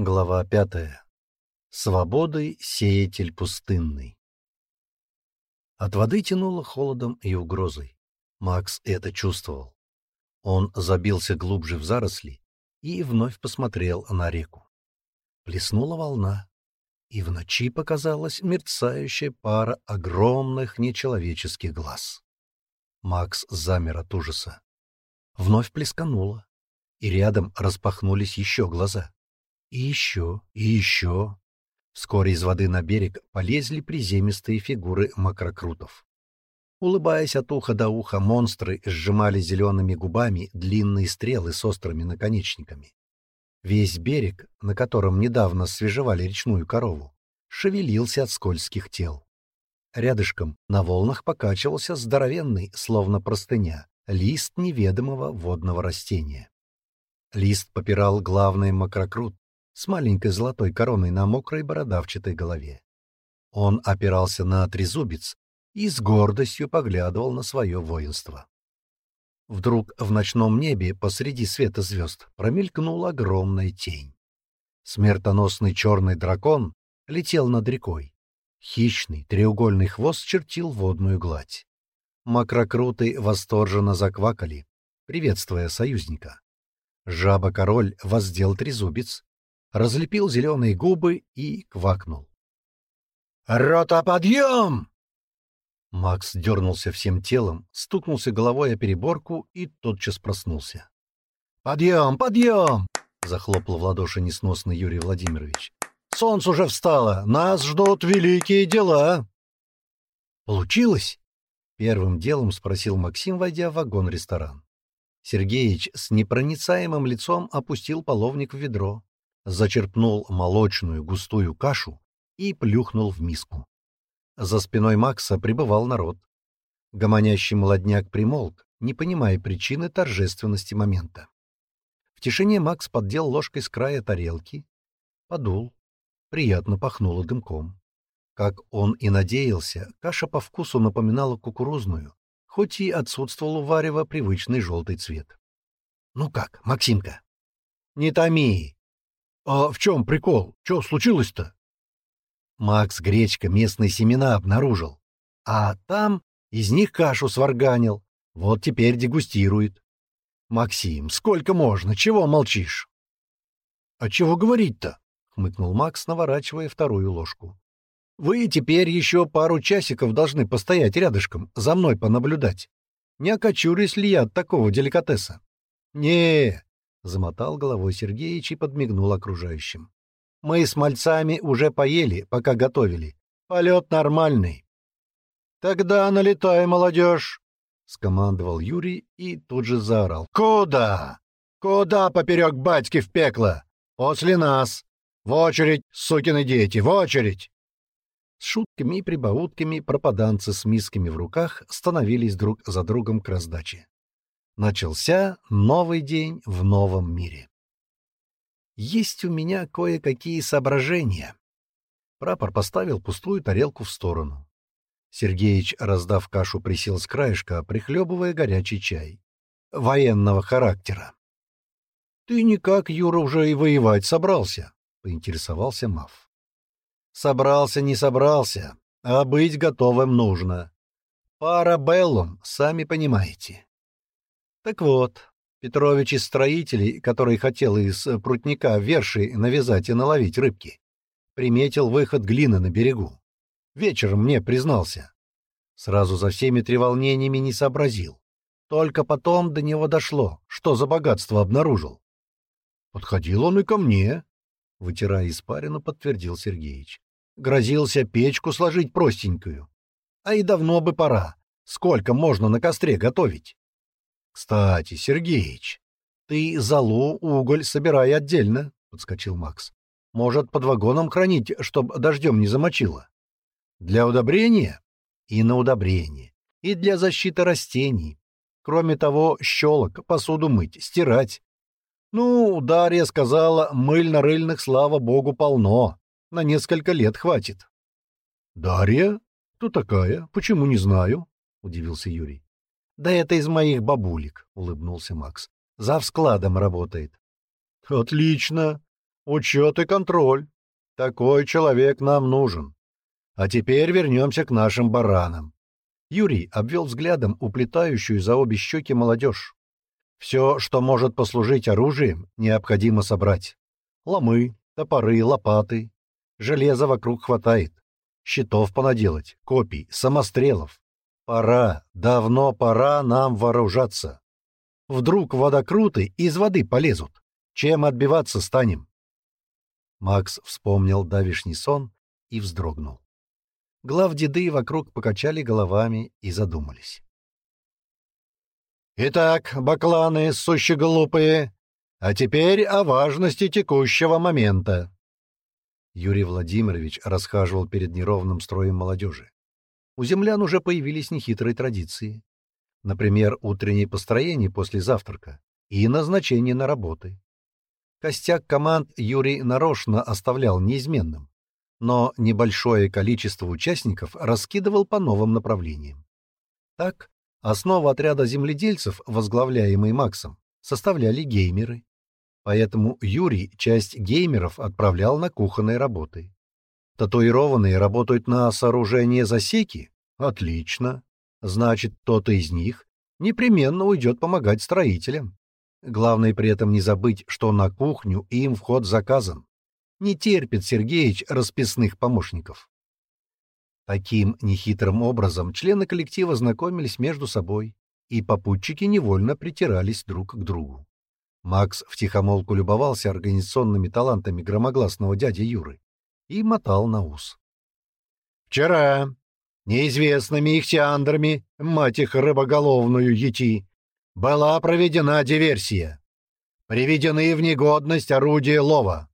Глава пятая. Свободы сеятель пустынный. От воды тянуло холодом и угрозой. Макс это чувствовал. Он забился глубже в заросли и вновь посмотрел на реку. Плеснула волна, и в ночи показалась мерцающая пара огромных нечеловеческих глаз. Макс замер от ужаса. Вновь плескануло, и рядом распахнулись еще глаза. И еще, и еще. Вскоре из воды на берег полезли приземистые фигуры макрокрутов. Улыбаясь от уха до уха, монстры сжимали зелеными губами длинные стрелы с острыми наконечниками. Весь берег, на котором недавно свежевали речную корову, шевелился от скользких тел. Рядышком на волнах покачивался здоровенный, словно простыня, лист неведомого водного растения. Лист попирал главный макрокрут, с маленькой золотой короной на мокрой бородавчатой голове. Он опирался на трезубец и с гордостью поглядывал на свое воинство. Вдруг в ночном небе посреди света звезд промелькнула огромная тень. Смертоносный черный дракон летел над рекой. Хищный треугольный хвост чертил водную гладь. Макрокруты восторженно заквакали, приветствуя союзника. Жаба-король воздел трезубец разлепил зеленые губы и квакнул. «Рота, подъем!» Макс дернулся всем телом, стукнулся головой о переборку и тотчас проснулся. «Подъем, подъем!» — захлопал в ладоши несносный Юрий Владимирович. «Солнце уже встало! Нас ждут великие дела!» «Получилось?» — первым делом спросил Максим, войдя в вагон-ресторан. Сергеич с непроницаемым лицом опустил половник в ведро зачерпнул молочную густую кашу и плюхнул в миску. За спиной Макса пребывал народ. Гомонящий молодняк примолк, не понимая причины торжественности момента. В тишине Макс поддел ложкой с края тарелки, подул, приятно пахнуло дымком. Как он и надеялся, каша по вкусу напоминала кукурузную, хоть и отсутствовал у варева привычный желтый цвет. «Ну как, Максимка?» «Не томи!» «А в чем прикол? Че случилось-то?» Макс Гречка местные семена обнаружил, а там из них кашу сварганил. Вот теперь дегустирует. «Максим, сколько можно? Чего молчишь?» «А чего говорить-то?» — хмыкнул Макс, наворачивая вторую ложку. «Вы теперь еще пару часиков должны постоять рядышком, за мной понаблюдать. Не окочурюсь ли я от такого деликатеса?» «Не, Замотал головой Сергеич и подмигнул окружающим. «Мы с мальцами уже поели, пока готовили. Полет нормальный». «Тогда налетай, молодежь!» — скомандовал Юрий и тут же заорал. «Куда? Куда поперек батьки в пекло? После нас! В очередь, сукины дети, в очередь!» С шутками и прибаутками пропаданцы с мисками в руках становились друг за другом к раздаче. Начался новый день в новом мире. Есть у меня кое-какие соображения. Прапор поставил пустую тарелку в сторону. Сергеич, раздав кашу, присел с краешка, прихлебывая горячий чай. Военного характера. — Ты никак, Юра, уже и воевать собрался, — поинтересовался Мав. — Собрался, не собрался, а быть готовым нужно. Парабеллум, сами понимаете. Так вот, Петрович из строителей, который хотел из э, прутника верши навязать и наловить рыбки, приметил выход глины на берегу. Вечером мне признался. Сразу за всеми треволнениями не сообразил. Только потом до него дошло, что за богатство обнаружил. Подходил он и ко мне, — вытирая испарину, подтвердил Сергеич. Грозился печку сложить простенькую. А и давно бы пора. Сколько можно на костре готовить? «Кстати, Сергеич, ты золу, уголь собирай отдельно», — подскочил Макс. «Может, под вагоном хранить, чтоб дождем не замочило?» «Для удобрения?» «И на удобрение. И для защиты растений. Кроме того, щелок, посуду мыть, стирать». «Ну, Дарья сказала, мыльно-рыльных, слава богу, полно. На несколько лет хватит». «Дарья? Кто такая? Почему не знаю?» — удивился Юрий. «Да это из моих бабулек», — улыбнулся Макс. «Зав складом работает». «Отлично! Учет и контроль. Такой человек нам нужен. А теперь вернемся к нашим баранам». Юрий обвел взглядом уплетающую за обе щеки молодежь. «Все, что может послужить оружием, необходимо собрать. Ломы, топоры, лопаты. Железа вокруг хватает. Щитов понаделать, копий, самострелов. Пора, давно пора нам вооружаться. Вдруг водокруты из воды полезут. Чем отбиваться станем? Макс вспомнил давишний сон и вздрогнул. Глав деды вокруг покачали головами и задумались. «Итак, бакланы, сущи глупые, а теперь о важности текущего момента». Юрий Владимирович расхаживал перед неровным строем молодежи. У землян уже появились нехитрые традиции. Например, утренние построения после завтрака и назначение на работы. Костяк команд Юрий нарочно оставлял неизменным, но небольшое количество участников раскидывал по новым направлениям. Так, основу отряда земледельцев, возглавляемой Максом, составляли геймеры. Поэтому Юрий часть геймеров отправлял на кухонные работы. Татуированные работают на сооружение засеки? Отлично. Значит, кто-то из них непременно уйдет помогать строителям. Главное при этом не забыть, что на кухню им вход заказан. Не терпит Сергеич расписных помощников. Таким нехитрым образом члены коллектива знакомились между собой, и попутчики невольно притирались друг к другу. Макс втихомолку любовался организационными талантами громогласного дяди Юры и мотал на ус. «Вчера неизвестными ихтиандрами, мать их рыбоголовную ети, была проведена диверсия. Приведены в негодность орудия лова.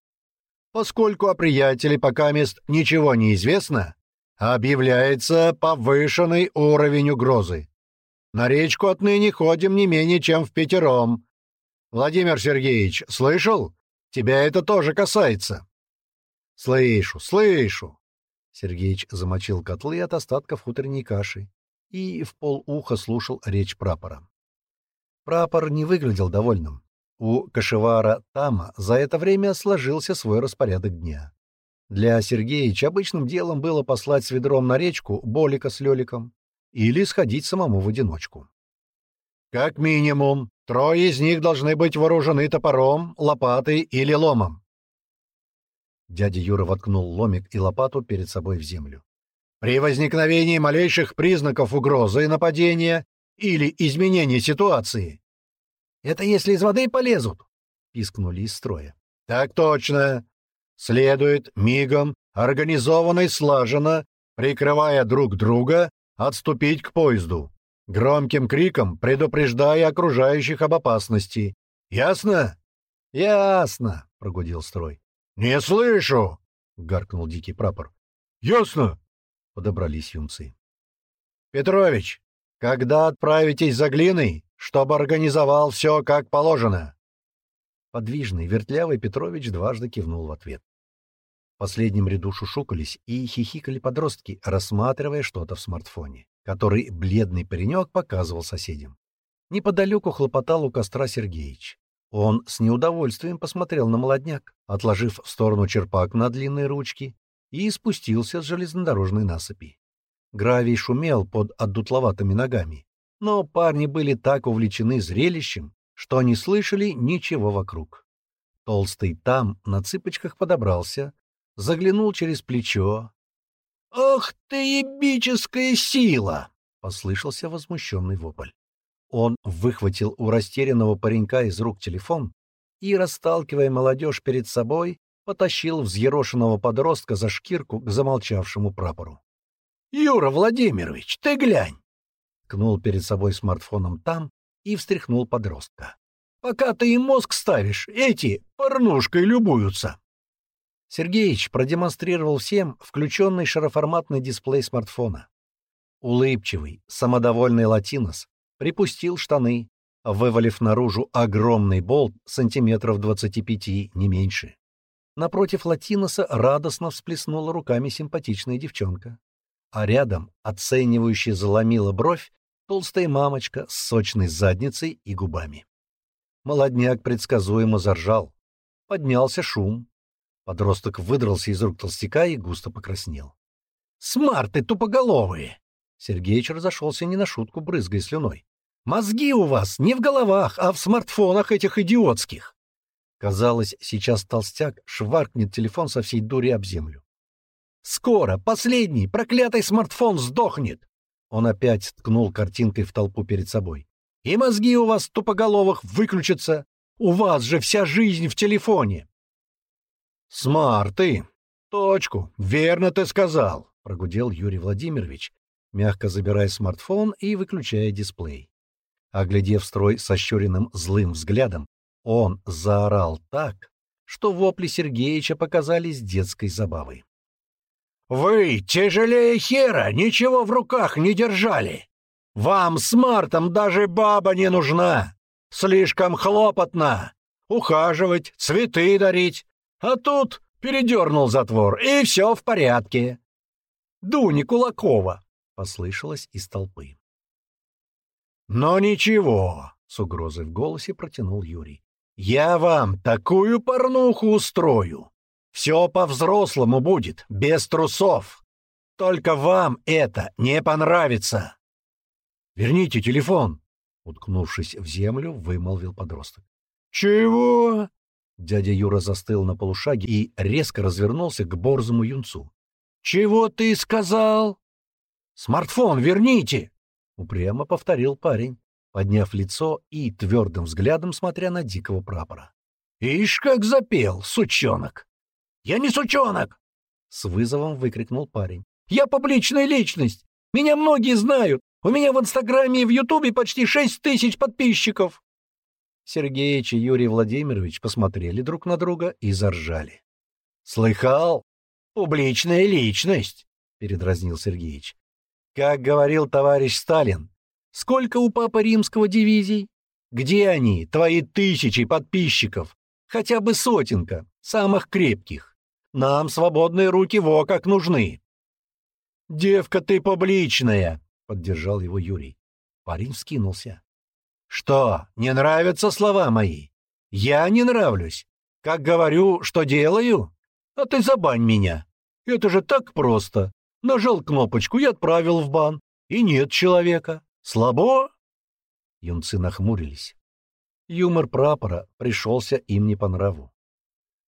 Поскольку о приятеле пока мест ничего не известно, объявляется повышенный уровень угрозы. На речку отныне ходим не менее чем в пятером. Владимир Сергеевич, слышал? Тебя это тоже касается. «Слышу, слышу!» Сергеич замочил котлы от остатков утренней каши и в полуха слушал речь прапора. Прапор не выглядел довольным. У кашевара Тама за это время сложился свой распорядок дня. Для Сергеича обычным делом было послать с ведром на речку Болика с Лёликом или сходить самому в одиночку. «Как минимум, трое из них должны быть вооружены топором, лопатой или ломом», Дядя Юра воткнул ломик и лопату перед собой в землю. «При возникновении малейших признаков угрозы и нападения или изменения ситуации...» «Это если из воды полезут!» — пискнули из строя. «Так точно! Следует мигом, организованно и слаженно, прикрывая друг друга, отступить к поезду, громким криком предупреждая окружающих об опасности. Ясно?» «Ясно!» — прогудел строй. «Не слышу!» — гаркнул дикий прапор. «Ясно!» — подобрались юнцы. «Петрович, когда отправитесь за глиной, чтобы организовал все как положено?» Подвижный, вертлявый Петрович дважды кивнул в ответ. В последнем ряду шушукались и хихикали подростки, рассматривая что-то в смартфоне, который бледный паренек показывал соседям. Неподалеку хлопотал у костра Сергеич. Он с неудовольствием посмотрел на молодняк, отложив в сторону черпак на длинные ручки, и спустился с железнодорожной насыпи. Гравий шумел под отдутловатыми ногами, но парни были так увлечены зрелищем, что не слышали ничего вокруг. Толстый там на цыпочках подобрался, заглянул через плечо. «Ох ты, ебическая сила!» — послышался возмущенный вопль. Он выхватил у растерянного паренька из рук телефон и, расталкивая молодежь перед собой, потащил взъерошенного подростка за шкирку к замолчавшему прапору. «Юра Владимирович, ты глянь!» Кнул перед собой смартфоном там и встряхнул подростка. «Пока ты им мозг ставишь, эти порнушкой любуются!» Сергеич продемонстрировал всем включенный шароформатный дисплей смартфона. Улыбчивый, самодовольный латинос припустил штаны, вывалив наружу огромный болт сантиметров 25, не меньше. Напротив Латиноса радостно всплеснула руками симпатичная девчонка. А рядом, оценивающе заломила бровь, толстая мамочка с сочной задницей и губами. Молодняк предсказуемо заржал. Поднялся шум. Подросток выдрался из рук толстяка и густо покраснел. «Смарты тупоголовые!» Сергеич разошелся не на шутку, брызгая слюной. Мозги у вас не в головах, а в смартфонах этих идиотских. Казалось, сейчас толстяк шваркнет телефон со всей дури об землю. Скоро последний проклятый смартфон сдохнет. Он опять ткнул картинкой в толпу перед собой. И мозги у вас тупоголовых выключатся. У вас же вся жизнь в телефоне. Смарты. Точку. Верно ты сказал, прогудел Юрий Владимирович, мягко забирая смартфон и выключая дисплей. Оглядев строй сощуренным злым взглядом, он заорал так, что вопли Сергеевича показались детской забавой. «Вы тяжелее хера, ничего в руках не держали! Вам с Мартом даже баба не нужна! Слишком хлопотно! Ухаживать, цветы дарить! А тут передернул затвор, и все в порядке!» «Дуни Кулакова!» — послышалось из толпы. «Но ничего», — с угрозой в голосе протянул Юрий. «Я вам такую порнуху устрою! Все по-взрослому будет, без трусов! Только вам это не понравится!» «Верните телефон!» — уткнувшись в землю, вымолвил подросток. «Чего?» Дядя Юра застыл на полушаге и резко развернулся к борзому юнцу. «Чего ты сказал?» «Смартфон верните!» — упрямо повторил парень, подняв лицо и твердым взглядом смотря на дикого прапора. «Ишь, как запел, сучонок!» «Я не сучонок!» — с вызовом выкрикнул парень. «Я публичная личность! Меня многие знают! У меня в Инстаграме и в Ютубе почти шесть тысяч подписчиков!» Сергеич и Юрий Владимирович посмотрели друг на друга и заржали. «Слыхал? Публичная личность!» — передразнил Сергеич. Как говорил товарищ Сталин, сколько у Папы Римского дивизий? Где они, твои тысячи подписчиков? Хотя бы сотенка, самых крепких. Нам свободные руки во как нужны. «Девка ты публичная!» — поддержал его Юрий. Парень вскинулся. «Что, не нравятся слова мои? Я не нравлюсь. Как говорю, что делаю? А ты забань меня. Это же так просто. Нажал кнопочку и отправил в бан. И нет человека. Слабо?» Юнцы нахмурились. Юмор прапора пришелся им не по нраву.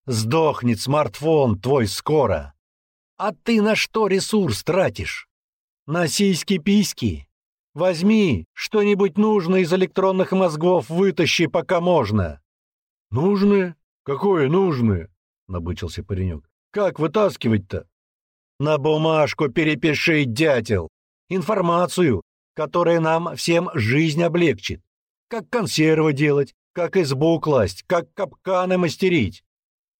«Сдохнет смартфон твой скоро! А ты на что ресурс тратишь? На сиськи-письки? Возьми что-нибудь нужное из электронных мозгов, вытащи, пока можно!» «Нужное? Какое нужное?» — набычился паренек. «Как вытаскивать-то? На бумажку перепиши, дятел. Информацию, которая нам всем жизнь облегчит. Как консервы делать, как избу класть, как капканы мастерить.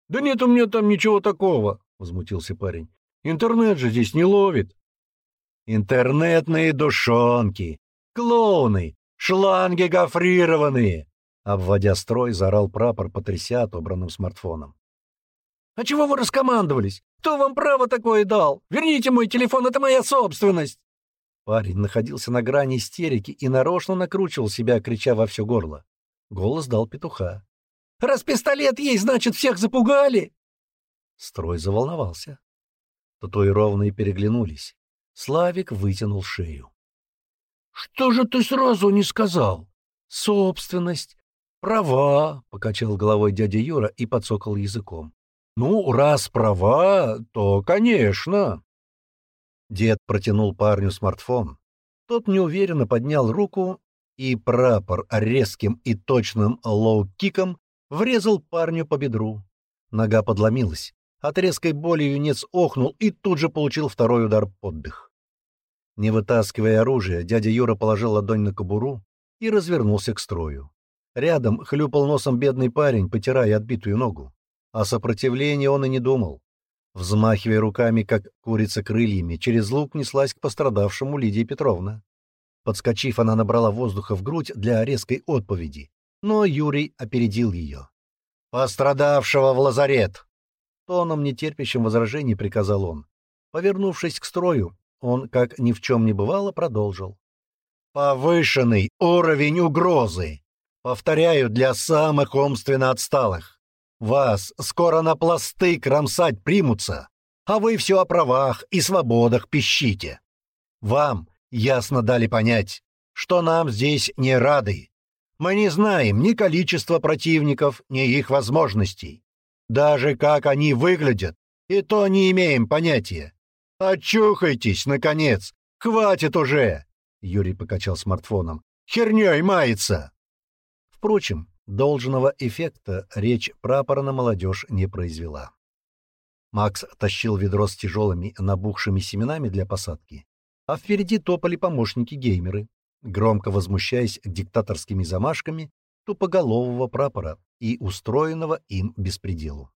— Да нет у меня там ничего такого, — возмутился парень. — Интернет же здесь не ловит. — Интернетные душонки, клоуны, шланги гофрированные, — обводя строй, заорал прапор, потряся отобранным смартфоном. «А чего вы раскомандовались? Кто вам право такое дал? Верните мой телефон, это моя собственность!» Парень находился на грани истерики и нарочно накручивал себя, крича во все горло. Голос дал петуха. «Раз пистолет есть, значит, всех запугали!» Строй заволновался. Татуированные переглянулись. Славик вытянул шею. «Что же ты сразу не сказал? Собственность, права!» — покачал головой дядя Юра и поцокал языком. Ну, раз права, то, конечно. Дед протянул парню смартфон. Тот неуверенно поднял руку, и прапор резким и точным лоу-киком врезал парню по бедру. Нога подломилась. От резкой боли юнец охнул и тут же получил второй удар поддых. Не вытаскивая оружие, дядя Юра положил ладонь на кобуру и развернулся к строю. Рядом хлюпал носом бедный парень, потирая отбитую ногу. О сопротивлении он и не думал. Взмахивая руками, как курица крыльями, через лук неслась к пострадавшему Лидия Петровна. Подскочив, она набрала воздуха в грудь для резкой отповеди, но Юрий опередил ее. «Пострадавшего в лазарет!» Тоном нетерпящим возражений приказал он. Повернувшись к строю, он, как ни в чем не бывало, продолжил. «Повышенный уровень угрозы! Повторяю, для самых умственно отсталых! Вас скоро на пласты кромсать примутся, а вы все о правах и свободах пищите. Вам ясно дали понять, что нам здесь не рады. Мы не знаем ни количества противников, ни их возможностей. Даже как они выглядят, и то не имеем понятия. Очухайтесь, наконец! Хватит уже!» Юрий покачал смартфоном. «Херней мается!» Впрочем, Должного эффекта речь прапора на молодежь не произвела. Макс тащил ведро с тяжелыми набухшими семенами для посадки, а впереди топали помощники-геймеры, громко возмущаясь диктаторскими замашками тупоголового прапора и устроенного им беспределу.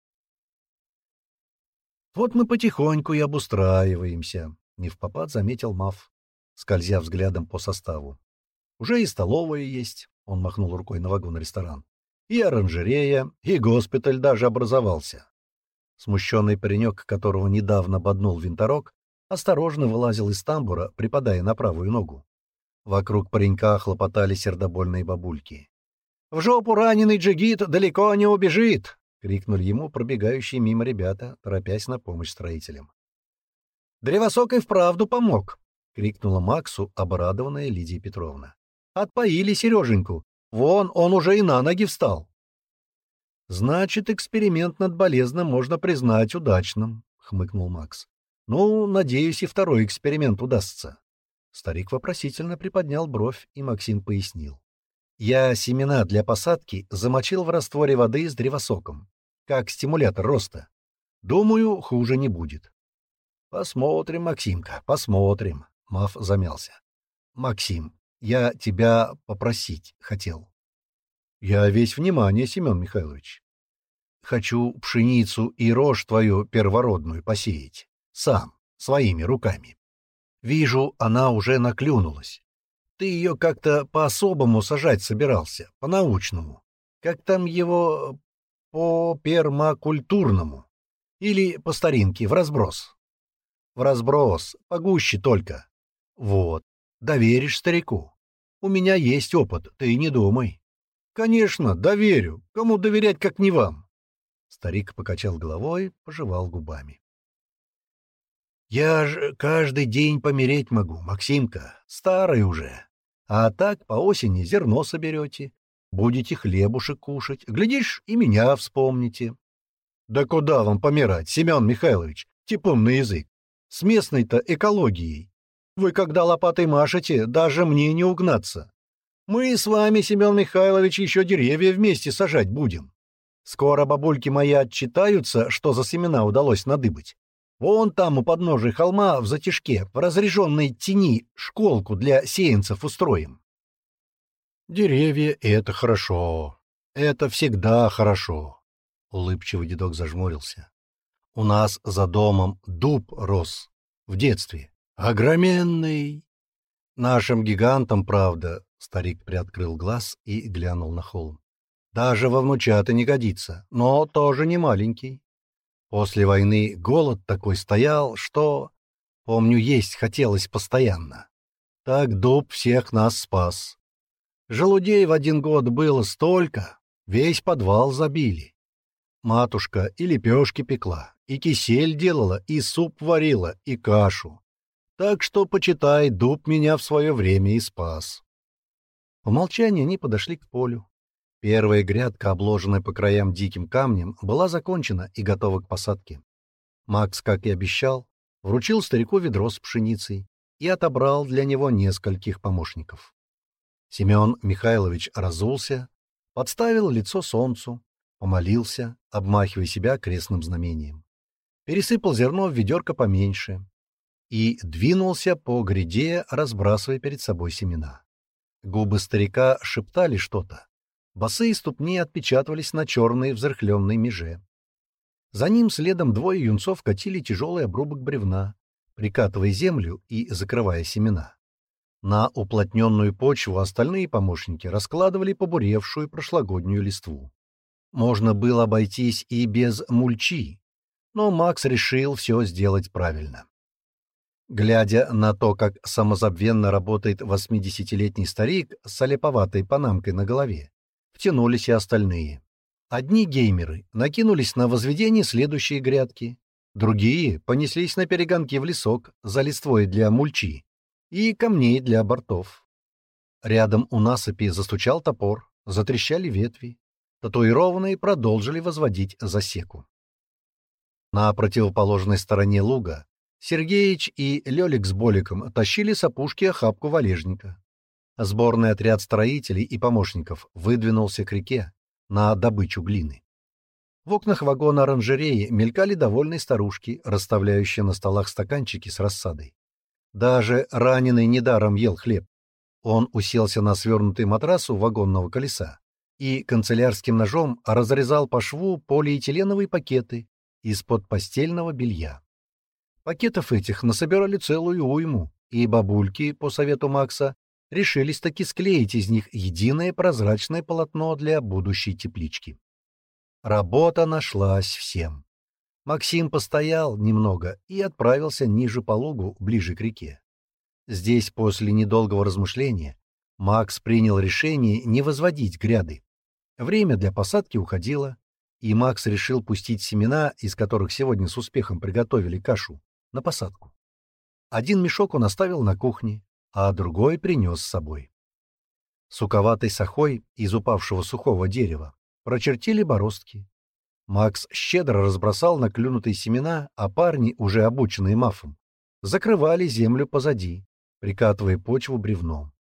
«Вот мы потихоньку и обустраиваемся», — не в попад заметил Мав, скользя взглядом по составу. «Уже и столовая есть, он махнул рукой на вагон-ресторан. И оранжерея, и госпиталь даже образовался. Смущенный паренек, которого недавно боднул винторог, осторожно вылазил из тамбура, припадая на правую ногу. Вокруг паренька хлопотали сердобольные бабульки. «В жопу раненый джигит далеко не убежит!» — крикнули ему пробегающие мимо ребята, торопясь на помощь строителям. «Древосок и вправду помог!» — крикнула Максу обрадованная Лидия Петровна. Отпоили Сереженьку. Вон он уже и на ноги встал. Значит, эксперимент над болезным можно признать удачным, хмыкнул Макс. Ну, надеюсь, и второй эксперимент удастся. Старик вопросительно приподнял бровь, и Максим пояснил. Я семена для посадки замочил в растворе воды с древосоком, как стимулятор роста. Думаю, хуже не будет. Посмотрим, Максимка, посмотрим. Мав замялся. Максим, я тебя попросить хотел. — Я весь внимание, Семен Михайлович. Хочу пшеницу и рожь твою первородную посеять. Сам, своими руками. Вижу, она уже наклюнулась. Ты ее как-то по-особому сажать собирался, по-научному. Как там его... по пермакультурному. Или по старинке, в разброс. В разброс, погуще только. Вот, Доверишь старику? У меня есть опыт, ты не думай. Конечно, доверю. Кому доверять, как не вам? Старик покачал головой, пожевал губами. Я же каждый день помереть могу, Максимка, старый уже. А так по осени зерно соберете, будете хлебушек кушать, глядишь, и меня вспомните. Да куда вам помирать, Семен Михайлович, типун на язык? С местной-то экологией вы, когда лопатой машете, даже мне не угнаться. Мы с вами, Семен Михайлович, еще деревья вместе сажать будем. Скоро бабульки мои отчитаются, что за семена удалось надыбать. Вон там, у подножия холма, в затишке, в разреженной тени, школку для сеянцев устроим. Деревья — это хорошо. Это всегда хорошо. Улыбчивый дедок зажмурился. У нас за домом дуб рос. В детстве. Огроменный! Нашим гигантом, правда, старик приоткрыл глаз и глянул на холм. Даже во внучата не годится, но тоже не маленький. После войны голод такой стоял, что, помню, есть хотелось постоянно. Так дуб всех нас спас. Желудей в один год было столько, весь подвал забили. Матушка и лепешки пекла, и кисель делала, и суп варила, и кашу. Так что, почитай, дуб меня в свое время и спас. В молчании они подошли к полю. Первая грядка, обложенная по краям диким камнем, была закончена и готова к посадке. Макс, как и обещал, вручил старику ведро с пшеницей и отобрал для него нескольких помощников. Семен Михайлович разулся, подставил лицо солнцу, помолился, обмахивая себя крестным знамением. Пересыпал зерно в ведерко поменьше, и двинулся по гряде, разбрасывая перед собой семена. Губы старика шептали что-то. Босые ступни отпечатывались на черной взрыхленной меже. За ним следом двое юнцов катили тяжелый обрубок бревна, прикатывая землю и закрывая семена. На уплотненную почву остальные помощники раскладывали побуревшую прошлогоднюю листву. Можно было обойтись и без мульчи, но Макс решил все сделать правильно. Глядя на то, как самозабвенно работает 80-летний старик с олеповатой панамкой на голове, втянулись и остальные. Одни геймеры накинулись на возведение следующей грядки, другие понеслись на перегонки в лесок за листвой для мульчи и камней для бортов. Рядом у насыпи застучал топор, затрещали ветви. Татуированные продолжили возводить засеку. На противоположной стороне луга Сергеич и Лёлик с Боликом тащили с опушки охапку валежника. Сборный отряд строителей и помощников выдвинулся к реке на добычу глины. В окнах вагона оранжереи мелькали довольные старушки, расставляющие на столах стаканчики с рассадой. Даже раненый недаром ел хлеб. Он уселся на свернутый матрас у вагонного колеса и канцелярским ножом разрезал по шву полиэтиленовые пакеты из-под постельного белья. Пакетов этих насобирали целую уйму, и бабульки, по совету Макса, решились таки склеить из них единое прозрачное полотно для будущей теплички. Работа нашлась всем. Максим постоял немного и отправился ниже по лугу, ближе к реке. Здесь, после недолгого размышления, Макс принял решение не возводить гряды. Время для посадки уходило, и Макс решил пустить семена, из которых сегодня с успехом приготовили кашу, на посадку. Один мешок он оставил на кухне, а другой принес с собой. Суковатой сахой из упавшего сухого дерева прочертили бороздки. Макс щедро разбросал наклюнутые семена, а парни, уже обученные мафом, закрывали землю позади, прикатывая почву бревном.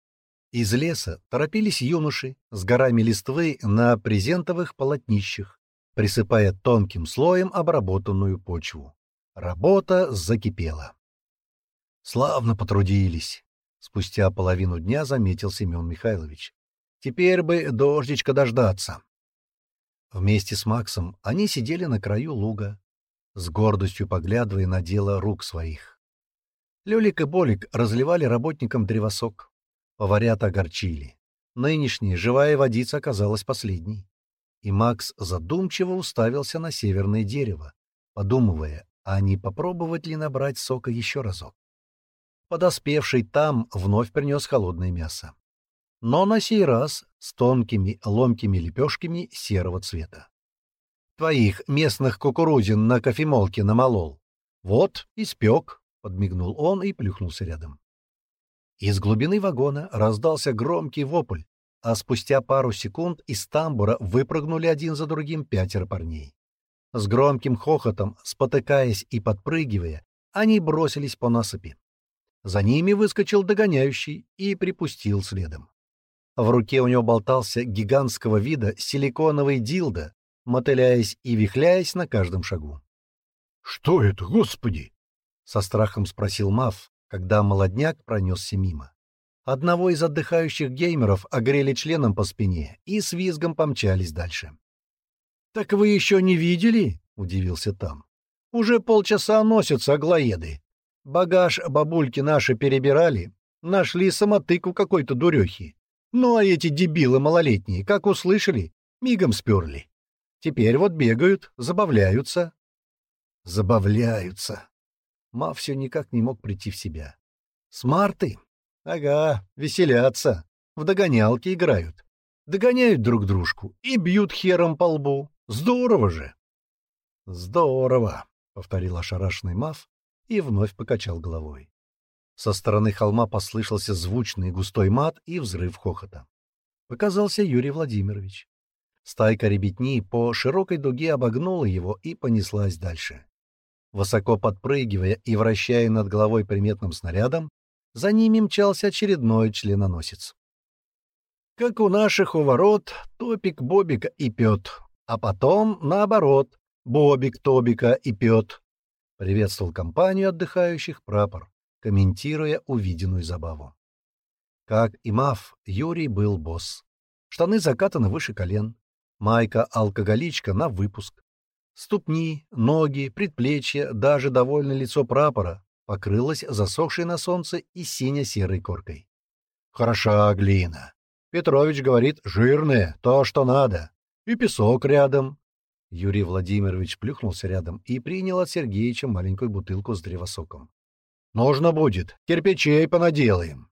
Из леса торопились юноши с горами листвы на презентовых полотнищах, присыпая тонким слоем обработанную почву. Работа закипела. Славно потрудились. Спустя половину дня заметил Семен Михайлович. Теперь бы дождичка дождаться. Вместе с Максом они сидели на краю луга, с гордостью поглядывая на дело рук своих. Люлик и Болик разливали работникам древосок. Поварят огорчили. Нынешняя живая водица оказалась последней. И Макс задумчиво уставился на северное дерево, подумывая, а не попробовать ли набрать сока еще разок. Подоспевший там вновь принес холодное мясо. Но на сей раз с тонкими ломкими лепешками серого цвета. «Твоих местных кукурузин на кофемолке намолол. Вот, испек», — подмигнул он и плюхнулся рядом. Из глубины вагона раздался громкий вопль, а спустя пару секунд из тамбура выпрыгнули один за другим пятеро парней. С громким хохотом, спотыкаясь и подпрыгивая, они бросились по насыпи. За ними выскочил догоняющий и припустил следом. В руке у него болтался гигантского вида силиконовый дилдо, мотыляясь и вихляясь на каждом шагу. — Что это, господи? — со страхом спросил Маф, когда молодняк пронесся мимо. Одного из отдыхающих геймеров огрели членом по спине и с визгом помчались дальше. «Так вы еще не видели?» — удивился там. «Уже полчаса носятся аглоеды. Багаж бабульки наши перебирали, нашли самотыку какой-то дурехи. Ну а эти дебилы малолетние, как услышали, мигом сперли. Теперь вот бегают, забавляются». «Забавляются». Ма все никак не мог прийти в себя. «Смарты? Ага, веселятся. В догонялки играют. Догоняют друг дружку и бьют хером по лбу. Здорово же! — Здорово! — повторил ошарашенный Маф и вновь покачал головой. Со стороны холма послышался звучный густой мат и взрыв хохота. Показался Юрий Владимирович. Стайка ребятни по широкой дуге обогнула его и понеслась дальше. Высоко подпрыгивая и вращая над головой приметным снарядом, за ними мчался очередной членоносец. «Как у наших у ворот, топик Бобика и пет», а потом, наоборот, Бобик, Тобика и Пет. Приветствовал компанию отдыхающих прапор, комментируя увиденную забаву. Как и Маф, Юрий был босс. Штаны закатаны выше колен, майка-алкоголичка на выпуск. Ступни, ноги, предплечья, даже довольно лицо прапора покрылось засохшей на солнце и сине-серой коркой. «Хороша глина!» Петрович говорит «жирная, то, что надо!» И песок рядом. Юрий Владимирович плюхнулся рядом и принял от Сергеича маленькую бутылку с древосоком. «Нужно будет. Кирпичей понаделаем».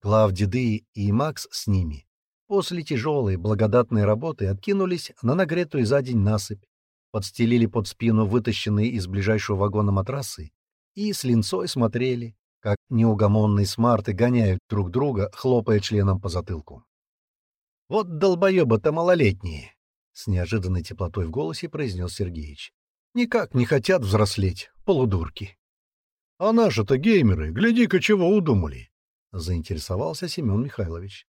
Клав Деды и Макс с ними после тяжелой благодатной работы откинулись на нагретую за день насыпь, подстелили под спину вытащенные из ближайшего вагона матрасы и с линцой смотрели, как неугомонные смарты гоняют друг друга, хлопая членом по затылку. «Вот долбоебы-то малолетние!» — с неожиданной теплотой в голосе произнес Сергеич. «Никак не хотят взрослеть, полудурки!» «А наши-то геймеры, гляди-ка, чего удумали!» — заинтересовался Семен Михайлович.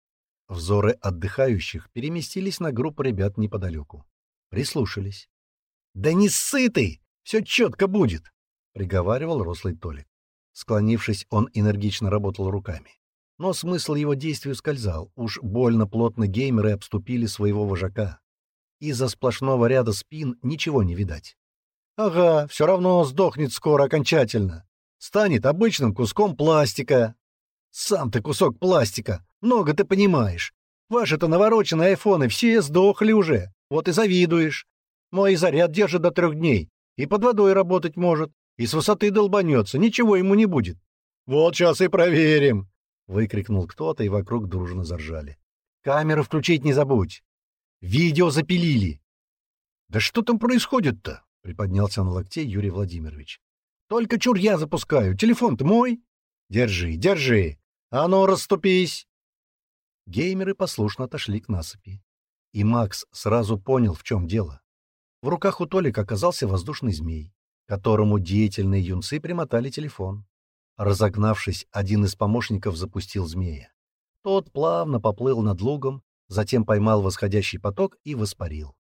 Взоры отдыхающих переместились на группу ребят неподалеку. Прислушались. «Да не сытый! ты! Все четко будет!» — приговаривал рослый Толик. Склонившись, он энергично работал руками. Но смысл его действий скользал, уж больно плотно геймеры обступили своего вожака. Из-за сплошного ряда спин ничего не видать. «Ага, все равно сдохнет скоро окончательно. Станет обычным куском пластика». «Сам ты кусок пластика, много ты понимаешь. Ваши-то навороченные айфоны все сдохли уже, вот и завидуешь. Мой заряд держит до трех дней, и под водой работать может, и с высоты долбанется, ничего ему не будет. Вот сейчас и проверим выкрикнул кто-то, и вокруг дружно заржали. «Камеру включить не забудь! Видео запилили!» «Да что там происходит-то?» — приподнялся на локте Юрий Владимирович. «Только чур я запускаю! Телефон-то мой!» «Держи, держи! А ну, расступись!» Геймеры послушно отошли к насыпи. И Макс сразу понял, в чем дело. В руках у Толика оказался воздушный змей, которому деятельные юнцы примотали телефон. Разогнавшись, один из помощников запустил змея. Тот плавно поплыл над лугом, затем поймал восходящий поток и воспарил.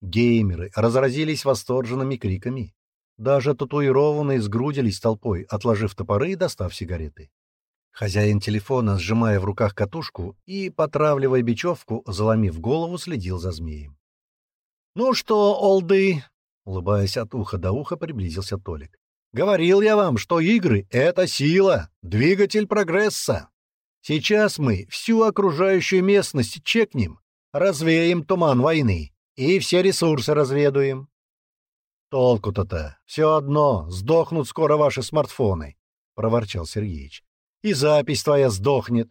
Геймеры разразились восторженными криками. Даже татуированные сгрудились толпой, отложив топоры и достав сигареты. Хозяин телефона, сжимая в руках катушку и, потравливая бечевку, заломив голову, следил за змеем. «Ну что, олды?» — улыбаясь от уха до уха, приблизился Толик. Говорил я вам, что игры — это сила, двигатель прогресса. Сейчас мы всю окружающую местность чекнем, развеем туман войны и все ресурсы разведуем. Толку-то-то, все одно, сдохнут скоро ваши смартфоны, — проворчал Сергеич. И запись твоя сдохнет.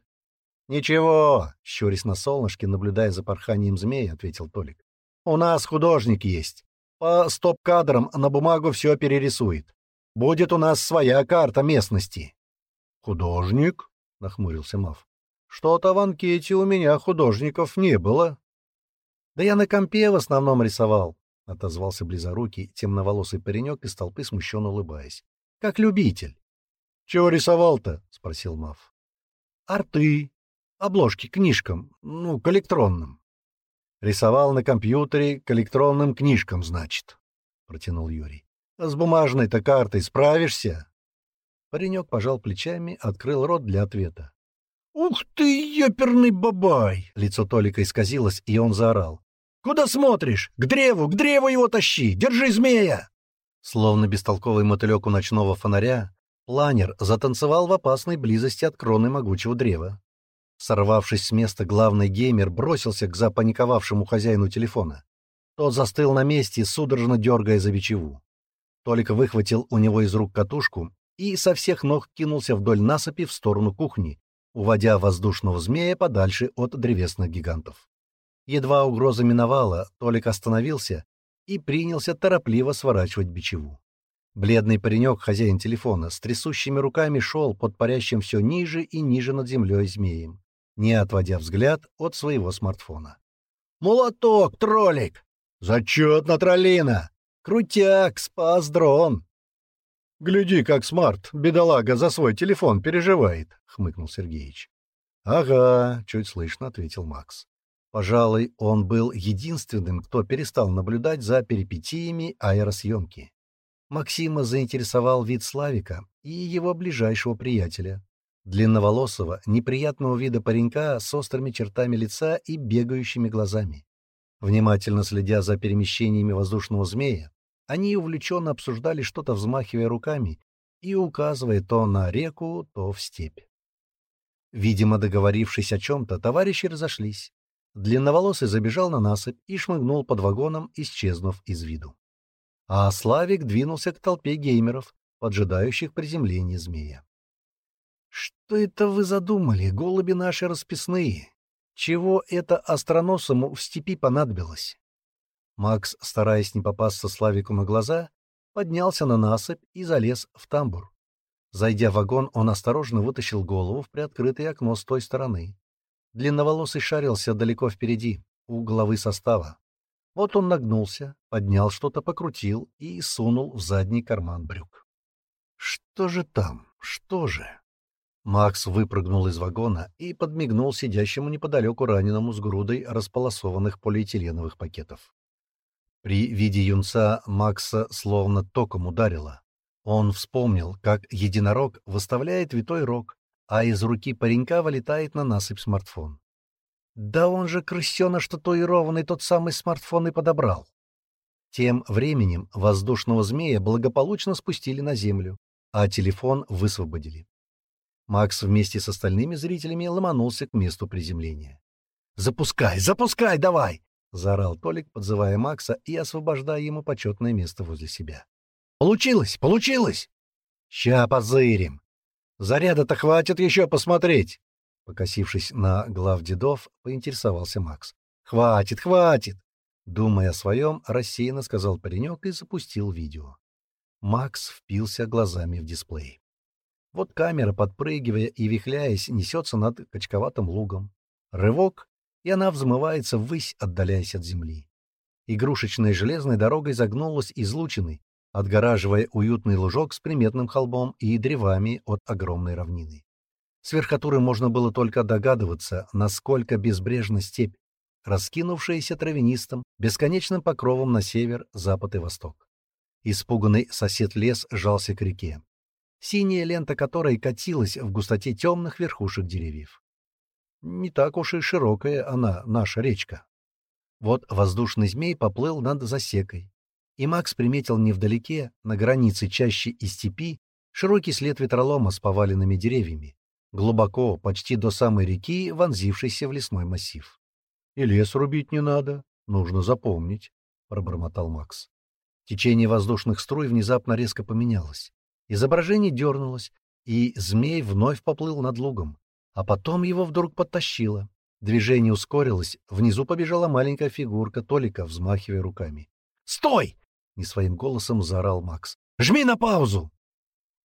Ничего, — щурясь на солнышке, наблюдая за порханием змеи, — ответил Толик. У нас художник есть. По стоп-кадрам на бумагу все перерисует. Будет у нас своя карта местности. Художник? нахмурился Мав. Что-то в анкете у меня художников не было. Да я на компе в основном рисовал, отозвался близорукий темноволосый паренек из толпы, смущенно улыбаясь. Как любитель. Чего рисовал-то? спросил Мав. Арты, обложки книжкам, ну, к электронным. Рисовал на компьютере к электронным книжкам, значит, протянул Юрий. С бумажной-то картой справишься?» Паренек пожал плечами, открыл рот для ответа. «Ух ты, ёперный бабай!» Лицо Толика исказилось, и он заорал. «Куда смотришь? К древу! К древу его тащи! Держи змея!» Словно бестолковый мотылек у ночного фонаря, планер затанцевал в опасной близости от кроны могучего древа. Сорвавшись с места, главный геймер бросился к запаниковавшему хозяину телефона. Тот застыл на месте, судорожно дергая за бичеву. Толик выхватил у него из рук катушку и со всех ног кинулся вдоль насыпи в сторону кухни, уводя воздушного змея подальше от древесных гигантов. Едва угроза миновала, Толик остановился и принялся торопливо сворачивать бичеву. Бледный паренек, хозяин телефона, с трясущими руками шел под парящим все ниже и ниже над землей змеем, не отводя взгляд от своего смартфона. «Молоток, троллик! Зачетно, троллина!» Крутяк, спас дрон. Гляди, как смарт, бедолага, за свой телефон переживает, хмыкнул Сергеич. Ага, чуть слышно ответил Макс. Пожалуй, он был единственным, кто перестал наблюдать за перипетиями аэросъемки. Максима заинтересовал вид Славика и его ближайшего приятеля, длинноволосого, неприятного вида паренька с острыми чертами лица и бегающими глазами. Внимательно следя за перемещениями воздушного змея, они увлеченно обсуждали что-то, взмахивая руками и указывая то на реку, то в степь. Видимо, договорившись о чем-то, товарищи разошлись. Длинноволосый забежал на насыпь и шмыгнул под вагоном, исчезнув из виду. А Славик двинулся к толпе геймеров, поджидающих приземления змея. «Что это вы задумали, голуби наши расписные?» Чего это остроносому в степи понадобилось? Макс, стараясь не попасться Славику на глаза, поднялся на насыпь и залез в тамбур. Зайдя в вагон, он осторожно вытащил голову в приоткрытое окно с той стороны. Длинноволосый шарился далеко впереди, у головы состава. Вот он нагнулся, поднял что-то, покрутил и сунул в задний карман брюк. «Что же там? Что же?» Макс выпрыгнул из вагона и подмигнул сидящему неподалеку раненому с грудой располосованных полиэтиленовых пакетов. При виде юнца Макса словно током ударило. Он вспомнил, как единорог выставляет витой рог, а из руки паренька вылетает на насыпь смартфон. «Да он же, крысеныш татуированный, тот самый смартфон и подобрал!» Тем временем воздушного змея благополучно спустили на землю, а телефон высвободили. Макс вместе с остальными зрителями ломанулся к месту приземления. «Запускай, запускай, давай!» — заорал Толик, подзывая Макса и освобождая ему почетное место возле себя. «Получилось! Получилось!» «Ща позырим! Заряда-то хватит еще посмотреть!» Покосившись на глав дедов, поинтересовался Макс. «Хватит, хватит!» Думая о своем, рассеянно сказал паренек и запустил видео. Макс впился глазами в дисплей. Вот камера, подпрыгивая и вихляясь, несется над качковатым лугом. Рывок, и она взмывается ввысь, отдаляясь от земли. Игрушечная железная дорога изогнулась излучиной, отгораживая уютный лужок с приметным холбом и древами от огромной равнины. Сверх которой можно было только догадываться, насколько безбрежна степь, раскинувшаяся травянистым, бесконечным покровом на север, запад и восток. Испуганный сосед лес жался к реке синяя лента которой катилась в густоте темных верхушек деревьев. Не так уж и широкая она, наша речка. Вот воздушный змей поплыл над засекой, и Макс приметил невдалеке, на границе чаще и степи, широкий след ветролома с поваленными деревьями, глубоко, почти до самой реки, вонзившийся в лесной массив. «И лес рубить не надо, нужно запомнить», — пробормотал Макс. Течение воздушных струй внезапно резко поменялось. Изображение дернулось, и змей вновь поплыл над лугом. А потом его вдруг подтащило. Движение ускорилось, внизу побежала маленькая фигурка Толика, взмахивая руками. «Стой!» — не своим голосом заорал Макс. «Жми на паузу!»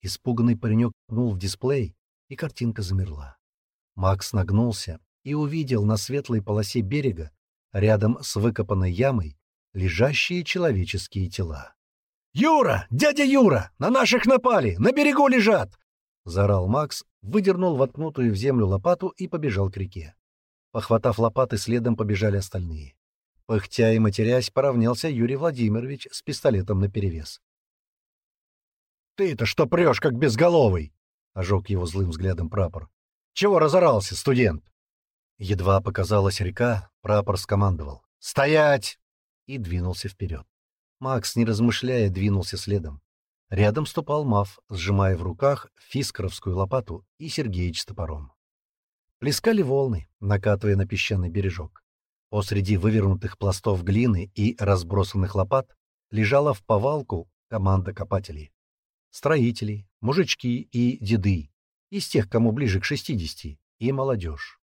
Испуганный паренек пнул в дисплей, и картинка замерла. Макс нагнулся и увидел на светлой полосе берега, рядом с выкопанной ямой, лежащие человеческие тела. «Юра! Дядя Юра! На наших напали! На берегу лежат!» — зарал Макс, выдернул воткнутую в землю лопату и побежал к реке. Похватав лопаты, следом побежали остальные. Пыхтя и матерясь, поравнялся Юрий Владимирович с пистолетом наперевес. «Ты-то что прешь, как безголовый?» — ожег его злым взглядом прапор. «Чего разорался, студент?» Едва показалась река, прапор скомандовал «Стоять!» и двинулся вперед. Макс, не размышляя, двинулся следом. Рядом ступал Мав, сжимая в руках фискаровскую лопату и Сергеич с топором. Плескали волны, накатывая на песчаный бережок. Посреди вывернутых пластов глины и разбросанных лопат лежала в повалку команда копателей. Строители, мужички и деды, из тех, кому ближе к 60, и молодежь.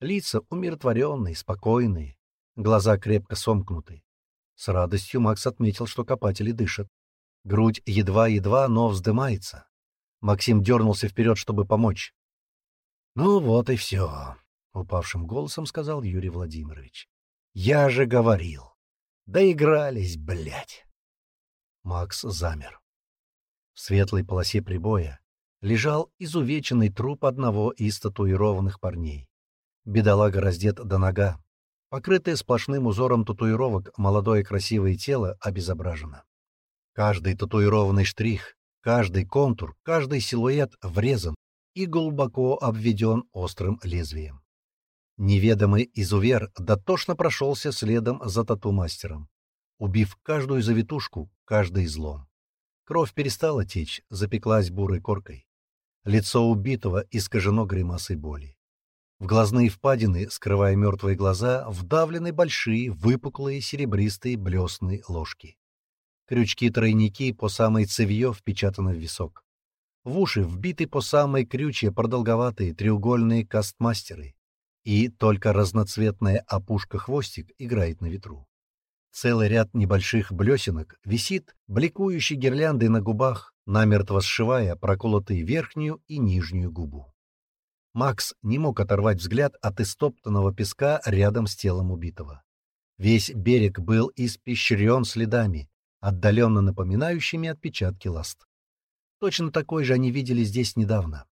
Лица умиротворенные, спокойные, глаза крепко сомкнуты. С радостью Макс отметил, что копатели дышат. Грудь едва-едва, но вздымается. Максим дернулся вперед, чтобы помочь. «Ну вот и все», — упавшим голосом сказал Юрий Владимирович. «Я же говорил. Доигрались, блядь!» Макс замер. В светлой полосе прибоя лежал изувеченный труп одного из татуированных парней. Бедолага раздет до нога, Покрытое сплошным узором татуировок, молодое красивое тело обезображено. Каждый татуированный штрих, каждый контур, каждый силуэт врезан и глубоко обведен острым лезвием. Неведомый изувер дотошно прошелся следом за тату-мастером, убив каждую завитушку, каждый излом. Кровь перестала течь, запеклась бурой коркой. Лицо убитого искажено гримасой боли. В глазные впадины, скрывая мертвые глаза, вдавлены большие, выпуклые, серебристые блесны ложки. Крючки-тройники по самой цевье впечатаны в висок. В уши вбиты по самой крючья продолговатые треугольные кастмастеры. И только разноцветная опушка-хвостик играет на ветру. Целый ряд небольших блесенок висит, бликующей гирлянды на губах, намертво сшивая проколотые верхнюю и нижнюю губу. Макс не мог оторвать взгляд от истоптанного песка рядом с телом убитого. Весь берег был испещрен следами, отдаленно напоминающими отпечатки ласт. Точно такой же они видели здесь недавно.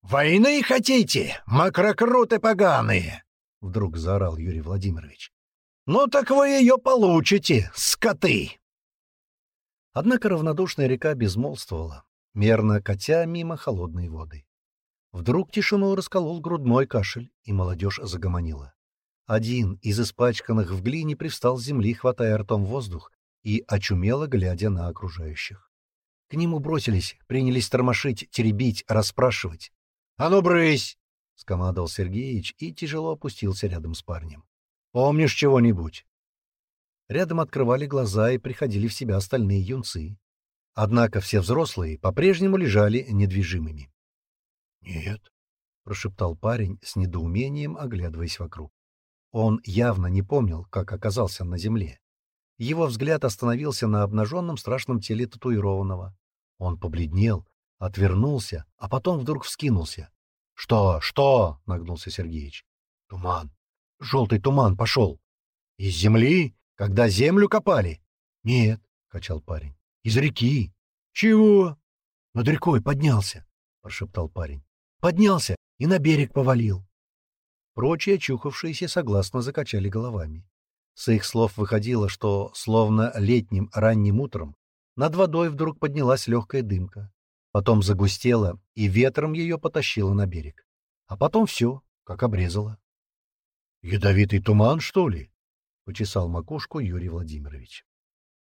«Войны хотите, макрокруты поганые!» — вдруг заорал Юрий Владимирович. «Ну так вы ее получите, скоты!» Однако равнодушная река безмолвствовала, мерно котя мимо холодной воды. Вдруг тишину расколол грудной кашель, и молодежь загомонила. Один из испачканных в глине привстал с земли, хватая ртом воздух и очумело глядя на окружающих. К нему бросились, принялись тормошить, теребить, расспрашивать. «А ну, брысь!» — скомандовал Сергеич и тяжело опустился рядом с парнем. «Помнишь чего-нибудь?» Рядом открывали глаза и приходили в себя остальные юнцы. Однако все взрослые по-прежнему лежали недвижимыми. «Нет», — прошептал парень с недоумением, оглядываясь вокруг. Он явно не помнил, как оказался на земле. Его взгляд остановился на обнаженном страшном теле татуированного. Он побледнел, отвернулся, а потом вдруг вскинулся. «Что? Что?» — нагнулся Сергеич. «Туман. Желтый туман пошел. Из земли? Когда землю копали?» «Нет», — качал парень. «Из реки». «Чего?» «Над рекой поднялся», — прошептал парень поднялся и на берег повалил. Прочие, очухавшиеся, согласно закачали головами. С их слов выходило, что, словно летним ранним утром, над водой вдруг поднялась легкая дымка. Потом загустела, и ветром ее потащило на берег. А потом все, как обрезало. — Ядовитый туман, что ли? — почесал макушку Юрий Владимирович.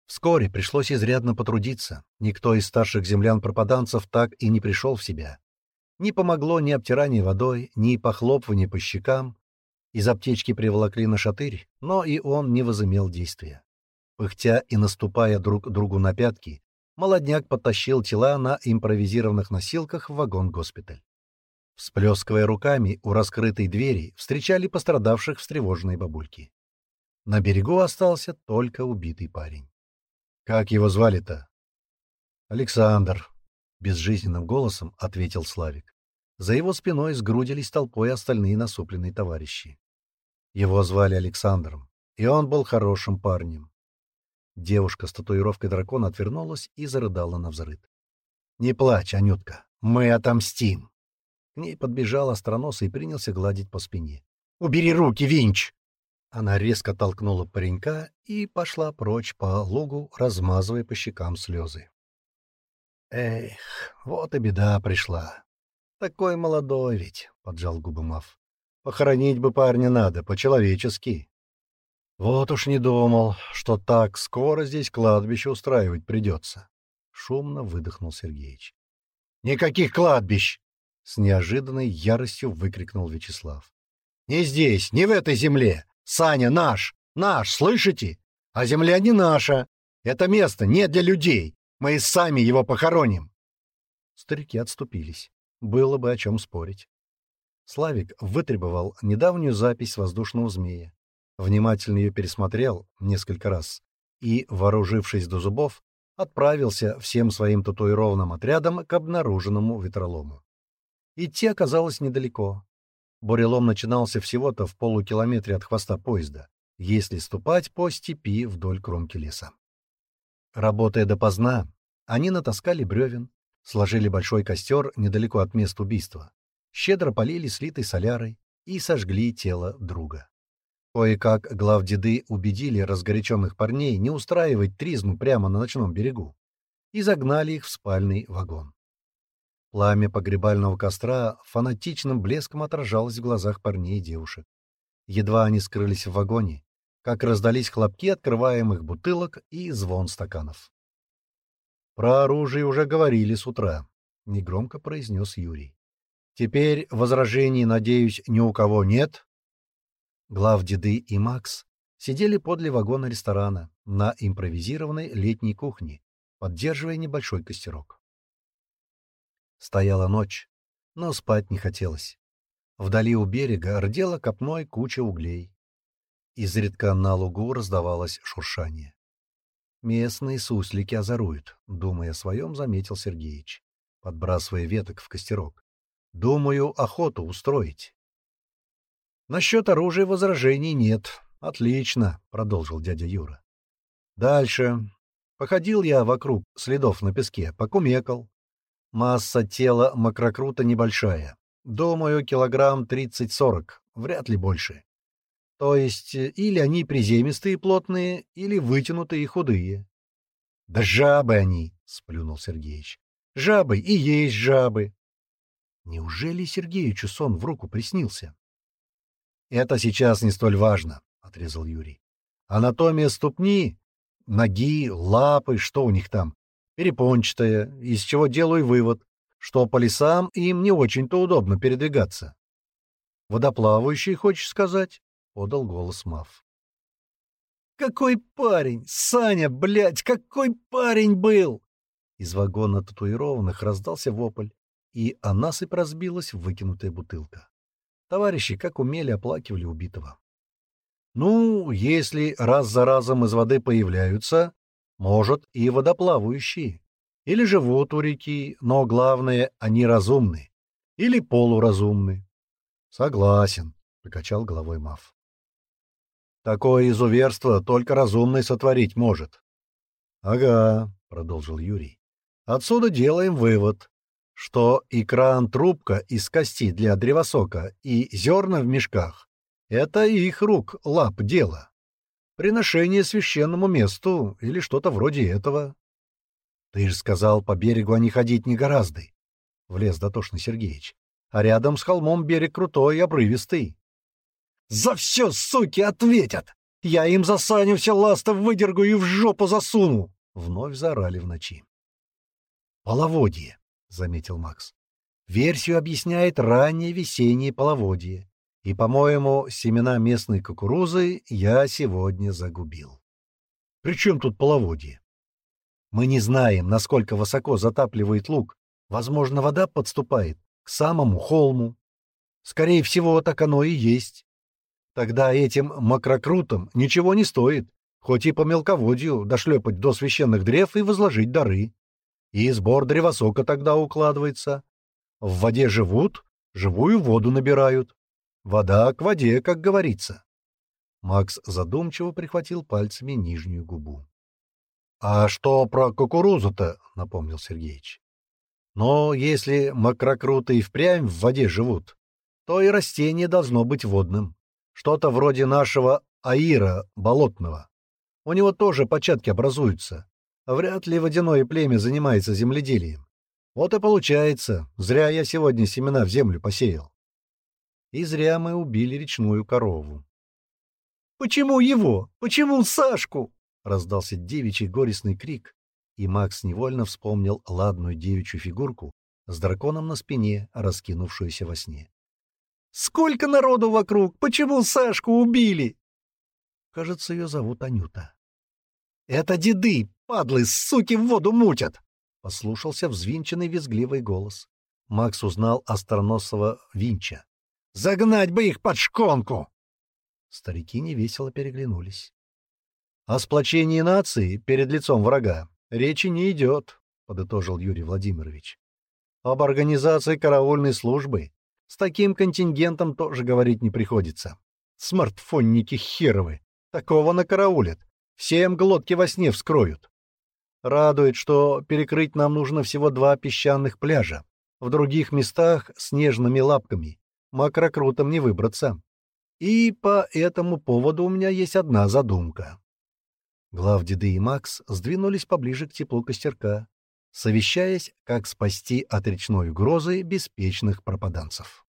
Вскоре пришлось изрядно потрудиться. Никто из старших землян-пропаданцев так и не пришел в себя. Не помогло ни обтирание водой, ни похлопывание по щекам. Из аптечки приволокли на шатырь, но и он не возымел действия. Пыхтя и наступая друг другу на пятки, молодняк потащил тела на импровизированных носилках в вагон-госпиталь. Всплескивая руками у раскрытой двери, встречали пострадавших встревоженные бабульки. На берегу остался только убитый парень. «Как его звали-то?» «Александр», — безжизненным голосом ответил Славик. За его спиной сгрудились толпой остальные насупленные товарищи. Его звали Александром, и он был хорошим парнем. Девушка с татуировкой дракона отвернулась и зарыдала на взрыд. «Не плачь, Анютка, мы отомстим!» К ней подбежал остронос и принялся гладить по спине. «Убери руки, Винч!» Она резко толкнула паренька и пошла прочь по лугу, размазывая по щекам слезы. «Эх, вот и беда пришла!» Такой молодой ведь, — поджал губы Мав. Похоронить бы парня надо, по-человечески. Вот уж не думал, что так скоро здесь кладбище устраивать придется. Шумно выдохнул Сергеич. «Никаких кладбищ!» — с неожиданной яростью выкрикнул Вячеслав. «Не здесь, не в этой земле! Саня наш! Наш, слышите? А земля не наша! Это место не для людей! Мы и сами его похороним!» Старики отступились. Было бы о чем спорить. Славик вытребовал недавнюю запись воздушного змея. Внимательно ее пересмотрел несколько раз и, вооружившись до зубов, отправился всем своим татуированным отрядом к обнаруженному ветролому. Идти оказалось недалеко. Бурелом начинался всего-то в полукилометре от хвоста поезда, если ступать по степи вдоль кромки леса. Работая допоздна, они натаскали бревен, Сложили большой костер недалеко от места убийства. Щедро полили слитой солярой и сожгли тело друга. Кое-как главдеды убедили разгоряченных парней не устраивать тризну прямо на ночном берегу и загнали их в спальный вагон. Пламя погребального костра фанатичным блеском отражалось в глазах парней и девушек. Едва они скрылись в вагоне, как раздались хлопки открываемых бутылок и звон стаканов. «Про оружие уже говорили с утра», — негромко произнес Юрий. «Теперь возражений, надеюсь, ни у кого нет?» Главдеды и Макс сидели подле вагона ресторана на импровизированной летней кухне, поддерживая небольшой костерок. Стояла ночь, но спать не хотелось. Вдали у берега рдела копной куча углей. Изредка на лугу раздавалось шуршание. «Местные суслики озоруют», — думая о своем, заметил Сергеич, подбрасывая веток в костерок. «Думаю, охоту устроить». «Насчет оружия возражений нет. Отлично», — продолжил дядя Юра. «Дальше. Походил я вокруг следов на песке, покумекал. Масса тела макрокрута небольшая. Думаю, килограмм тридцать-сорок, вряд ли больше. То есть э, или они приземистые и плотные, или вытянутые и худые. — Да жабы они! — сплюнул Сергеич. — Жабы и есть жабы! Неужели Сергеичу сон в руку приснился? — Это сейчас не столь важно, — отрезал Юрий. — Анатомия ступни, ноги, лапы, что у них там, перепончатая, из чего делаю вывод, что по лесам им не очень-то удобно передвигаться. — Водоплавающие, хочешь сказать? — подал голос Мав. «Какой парень! Саня, блядь, какой парень был!» Из вагона татуированных раздался вопль, и о насыпь разбилась выкинутая бутылка. Товарищи, как умели, оплакивали убитого. «Ну, если раз за разом из воды появляются, может, и водоплавающие. Или живут у реки, но главное, они разумны. Или полуразумны». «Согласен», — покачал головой Мав. Такое изуверство только разумный сотворить может. — Ага, — продолжил Юрий. — Отсюда делаем вывод, что экран-трубка из кости для древосока и зерна в мешках — это их рук, лап, дело. Приношение священному месту или что-то вроде этого. — Ты же сказал, по берегу они ходить не гораздо, — влез дотошный Сергеич. — А рядом с холмом берег крутой и обрывистый. За все, суки, ответят! Я им за Саню все ласты выдергу и в жопу засуну!» Вновь заорали в ночи. «Половодье», — заметил Макс. «Версию объясняет раннее весеннее половодье. И, по-моему, семена местной кукурузы я сегодня загубил». «При чем тут половодье?» «Мы не знаем, насколько высоко затапливает луг. Возможно, вода подступает к самому холму. Скорее всего, так оно и есть. Тогда этим макрокрутам ничего не стоит, хоть и по мелководью дошлепать до священных древ и возложить дары. И сбор древосока тогда укладывается. В воде живут, живую воду набирают. Вода к воде, как говорится. Макс задумчиво прихватил пальцами нижнюю губу. — А что про кукурузу-то? — напомнил Сергеич. — Но если макрокруты и впрямь в воде живут, то и растение должно быть водным. Что-то вроде нашего аира болотного. У него тоже початки образуются. Вряд ли водяное племя занимается земледелием. Вот и получается, зря я сегодня семена в землю посеял. И зря мы убили речную корову. «Почему его? Почему Сашку?» — раздался девичий горестный крик, и Макс невольно вспомнил ладную девичью фигурку с драконом на спине, раскинувшуюся во сне. Сколько народу вокруг! Почему Сашку убили?» Кажется, ее зовут Анюта. «Это деды! Падлы, суки, в воду мутят!» — послушался взвинченный визгливый голос. Макс узнал Остроносова Винча. «Загнать бы их под шконку!» Старики невесело переглянулись. «О сплочении нации перед лицом врага речи не идет», — подытожил Юрий Владимирович. «Об организации караульной службы с таким контингентом тоже говорить не приходится. Смартфонники херовы. Такого накараулят. Всем глотки во сне вскроют. Радует, что перекрыть нам нужно всего два песчаных пляжа. В других местах снежными лапками. Макрокрутом не выбраться. И по этому поводу у меня есть одна задумка. Главдеды и Макс сдвинулись поближе к теплу костерка, совещаясь, как спасти от речной угрозы беспечных пропаданцев.